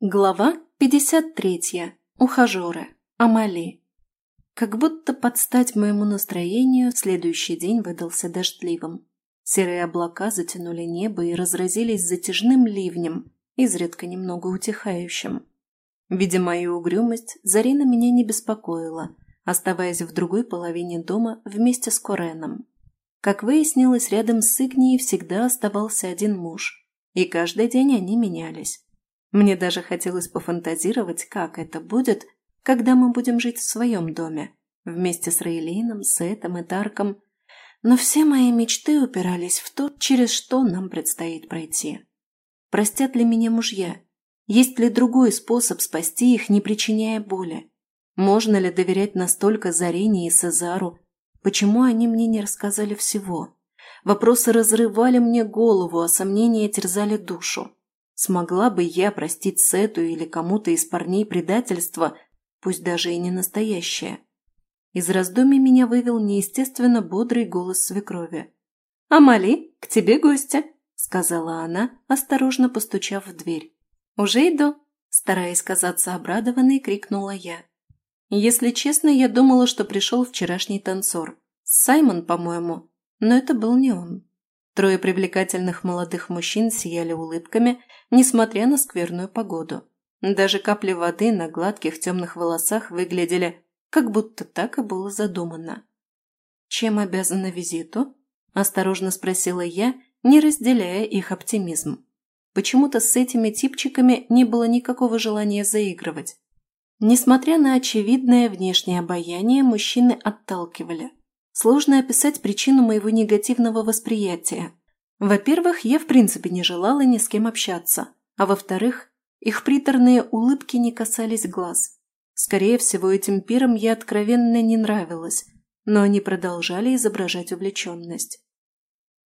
Глава 53. Ухажеры. Амали. Как будто под стать моему настроению, следующий день выдался дождливым. Серые облака затянули небо и разразились затяжным ливнем, изредка немного утихающим. Видя мою угрюмость, Зарина меня не беспокоила, оставаясь в другой половине дома вместе с Кореном. Как выяснилось, рядом с Игнией всегда оставался один муж, и каждый день они менялись. Мне даже хотелось пофантазировать, как это будет, когда мы будем жить в своем доме, вместе с Рейлином, Сетом и Тарком. Но все мои мечты упирались в то, через что нам предстоит пройти. Простят ли меня мужья? Есть ли другой способ спасти их, не причиняя боли? Можно ли доверять настолько Зарине и Сезару? Почему они мне не рассказали всего? Вопросы разрывали мне голову, а сомнения терзали душу. Смогла бы я простить Сету или кому-то из парней предательство, пусть даже и не настоящее? Из раздумий меня вывел неестественно бодрый голос свекрови. «Амали, к тебе гостя», – сказала она, осторожно постучав в дверь. «Уже иду», – стараясь казаться обрадованной, крикнула я. Если честно, я думала, что пришел вчерашний танцор. Саймон, по-моему, но это был не он. Трое привлекательных молодых мужчин сияли улыбками, несмотря на скверную погоду. Даже капли воды на гладких темных волосах выглядели, как будто так и было задумано. «Чем обязана визиту?» – осторожно спросила я, не разделяя их оптимизм. Почему-то с этими типчиками не было никакого желания заигрывать. Несмотря на очевидное внешнее обаяние, мужчины отталкивали. Сложно описать причину моего негативного восприятия. Во-первых, я в принципе не желала ни с кем общаться, а во-вторых, их приторные улыбки не касались глаз. Скорее всего, этим пирам я откровенно не нравилась, но они продолжали изображать увлеченность.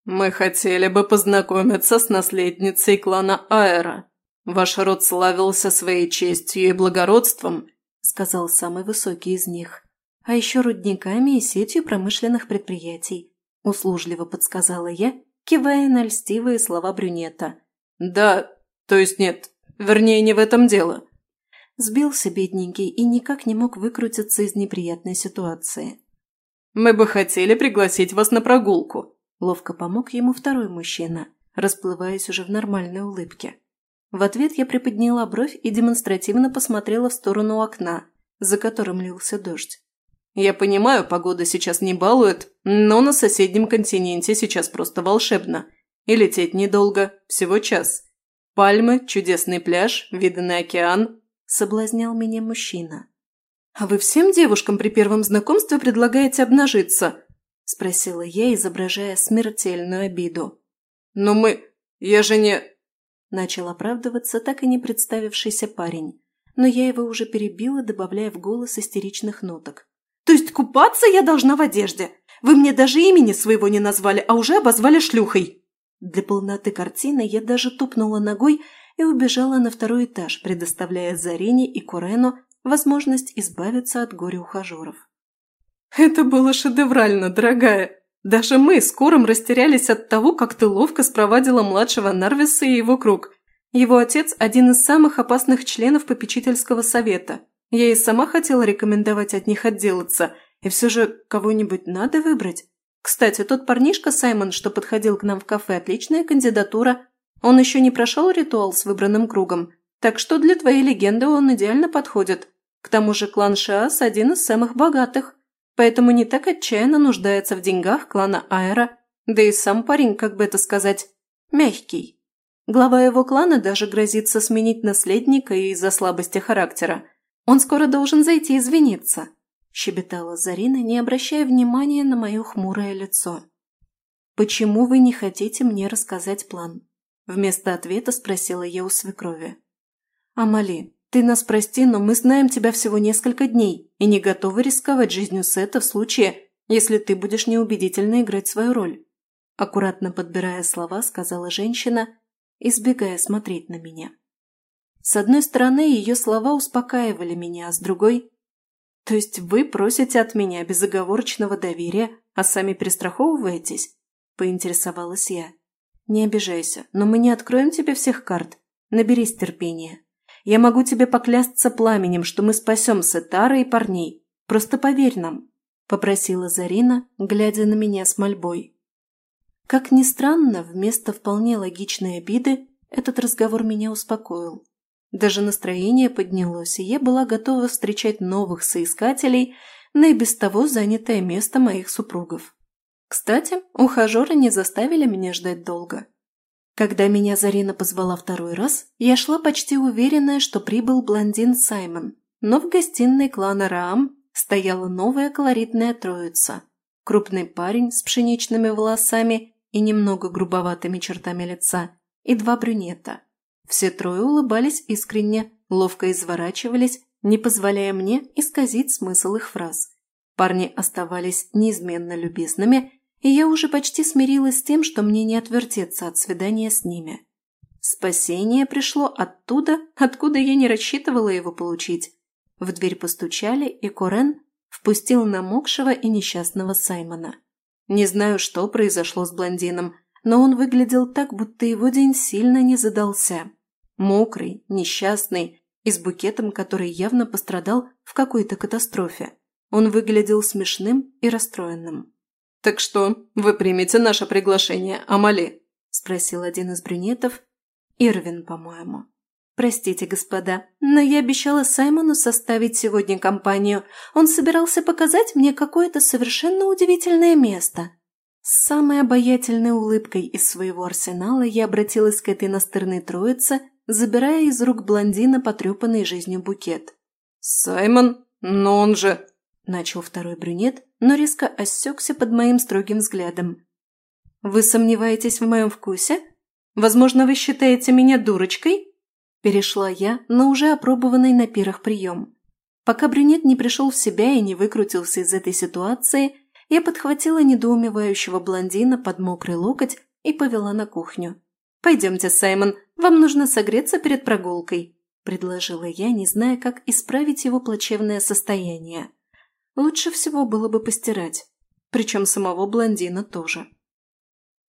«Мы хотели бы познакомиться с наследницей клана Аэра. Ваш род славился своей честью и благородством», – сказал самый высокий из них а еще рудниками и сетью промышленных предприятий», – услужливо подсказала я, кивая на льстивые слова брюнета. «Да, то есть нет, вернее, не в этом дело». Сбился бедненький и никак не мог выкрутиться из неприятной ситуации. «Мы бы хотели пригласить вас на прогулку», – ловко помог ему второй мужчина, расплываясь уже в нормальной улыбке. В ответ я приподняла бровь и демонстративно посмотрела в сторону окна, за которым лился дождь. Я понимаю, погода сейчас не балует, но на соседнем континенте сейчас просто волшебно. И лететь недолго, всего час. Пальмы, чудесный пляж, виды на океан. Соблазнял меня мужчина. «А вы всем девушкам при первом знакомстве предлагаете обнажиться?» – спросила я, изображая смертельную обиду. «Но мы... Я же не...» – начал оправдываться так и не представившийся парень. Но я его уже перебила, добавляя в голос истеричных ноток. То есть купаться я должна в одежде. Вы мне даже имени своего не назвали, а уже обозвали шлюхой. Для полноты картины я даже тупнула ногой и убежала на второй этаж, предоставляя Зарине и Курену возможность избавиться от горя-ухажеров. «Это было шедеврально, дорогая. Даже мы с Кором растерялись от того, как ты ловко спровадила младшего Нарвиса и его круг. Его отец – один из самых опасных членов попечительского совета. Я и сама хотела рекомендовать от них отделаться, и все же кого-нибудь надо выбрать. Кстати, тот парнишка Саймон, что подходил к нам в кафе, отличная кандидатура. Он еще не прошел ритуал с выбранным кругом, так что для твоей легенды он идеально подходит. К тому же клан Шиас один из самых богатых, поэтому не так отчаянно нуждается в деньгах клана Аэра, да и сам парень, как бы это сказать, мягкий. Глава его клана даже грозится сменить наследника из-за слабости характера. Он скоро должен зайти извиниться», – щебетала Зарина, не обращая внимания на мое хмурое лицо. «Почему вы не хотите мне рассказать план?» Вместо ответа спросила я у свекрови. «Амали, ты нас прости, но мы знаем тебя всего несколько дней и не готовы рисковать жизнью Сета в случае, если ты будешь неубедительно играть свою роль». Аккуратно подбирая слова, сказала женщина, избегая смотреть на меня. С одной стороны, ее слова успокаивали меня, а с другой... То есть вы просите от меня безоговорочного доверия, а сами перестраховываетесь? Поинтересовалась я. Не обижайся, но мы не откроем тебе всех карт. Наберись терпения. Я могу тебе поклясться пламенем, что мы спасем Сетара и парней. Просто поверь нам», – попросила Зарина, глядя на меня с мольбой. Как ни странно, вместо вполне логичной обиды этот разговор меня успокоил. Даже настроение поднялось, и я была готова встречать новых соискателей на и без того занятое место моих супругов. Кстати, ухажеры не заставили меня ждать долго. Когда меня Зарина позвала второй раз, я шла почти уверенная, что прибыл блондин Саймон, но в гостиной клана Раам стояла новая колоритная троица. Крупный парень с пшеничными волосами и немного грубоватыми чертами лица, и два брюнета. Все трое улыбались искренне, ловко изворачивались, не позволяя мне исказить смысл их фраз. Парни оставались неизменно любезными и я уже почти смирилась с тем, что мне не отвертеться от свидания с ними. Спасение пришло оттуда, откуда я не рассчитывала его получить. В дверь постучали, и Корен впустил намокшего и несчастного Саймона. Не знаю, что произошло с блондином, но он выглядел так, будто его день сильно не задался. Мокрый, несчастный и с букетом, который явно пострадал в какой-то катастрофе. Он выглядел смешным и расстроенным. «Так что, вы примете наше приглашение, Амали?» – спросил один из брюнетов. Ирвин, по-моему. «Простите, господа, но я обещала Саймону составить сегодня компанию. Он собирался показать мне какое-то совершенно удивительное место». С самой обаятельной улыбкой из своего арсенала я обратилась к этой настырной троице, забирая из рук блондина потрепанный жизнью букет. «Саймон? Но он же...» – начал второй брюнет, но резко осекся под моим строгим взглядом. «Вы сомневаетесь в моем вкусе? Возможно, вы считаете меня дурочкой?» Перешла я на уже опробованный на пирах прием. Пока брюнет не пришел в себя и не выкрутился из этой ситуации, я подхватила недоумевающего блондина под мокрый локоть и повела на кухню. «Пойдемте, Саймон, вам нужно согреться перед прогулкой», – предложила я, не зная, как исправить его плачевное состояние. Лучше всего было бы постирать. Причем самого блондина тоже.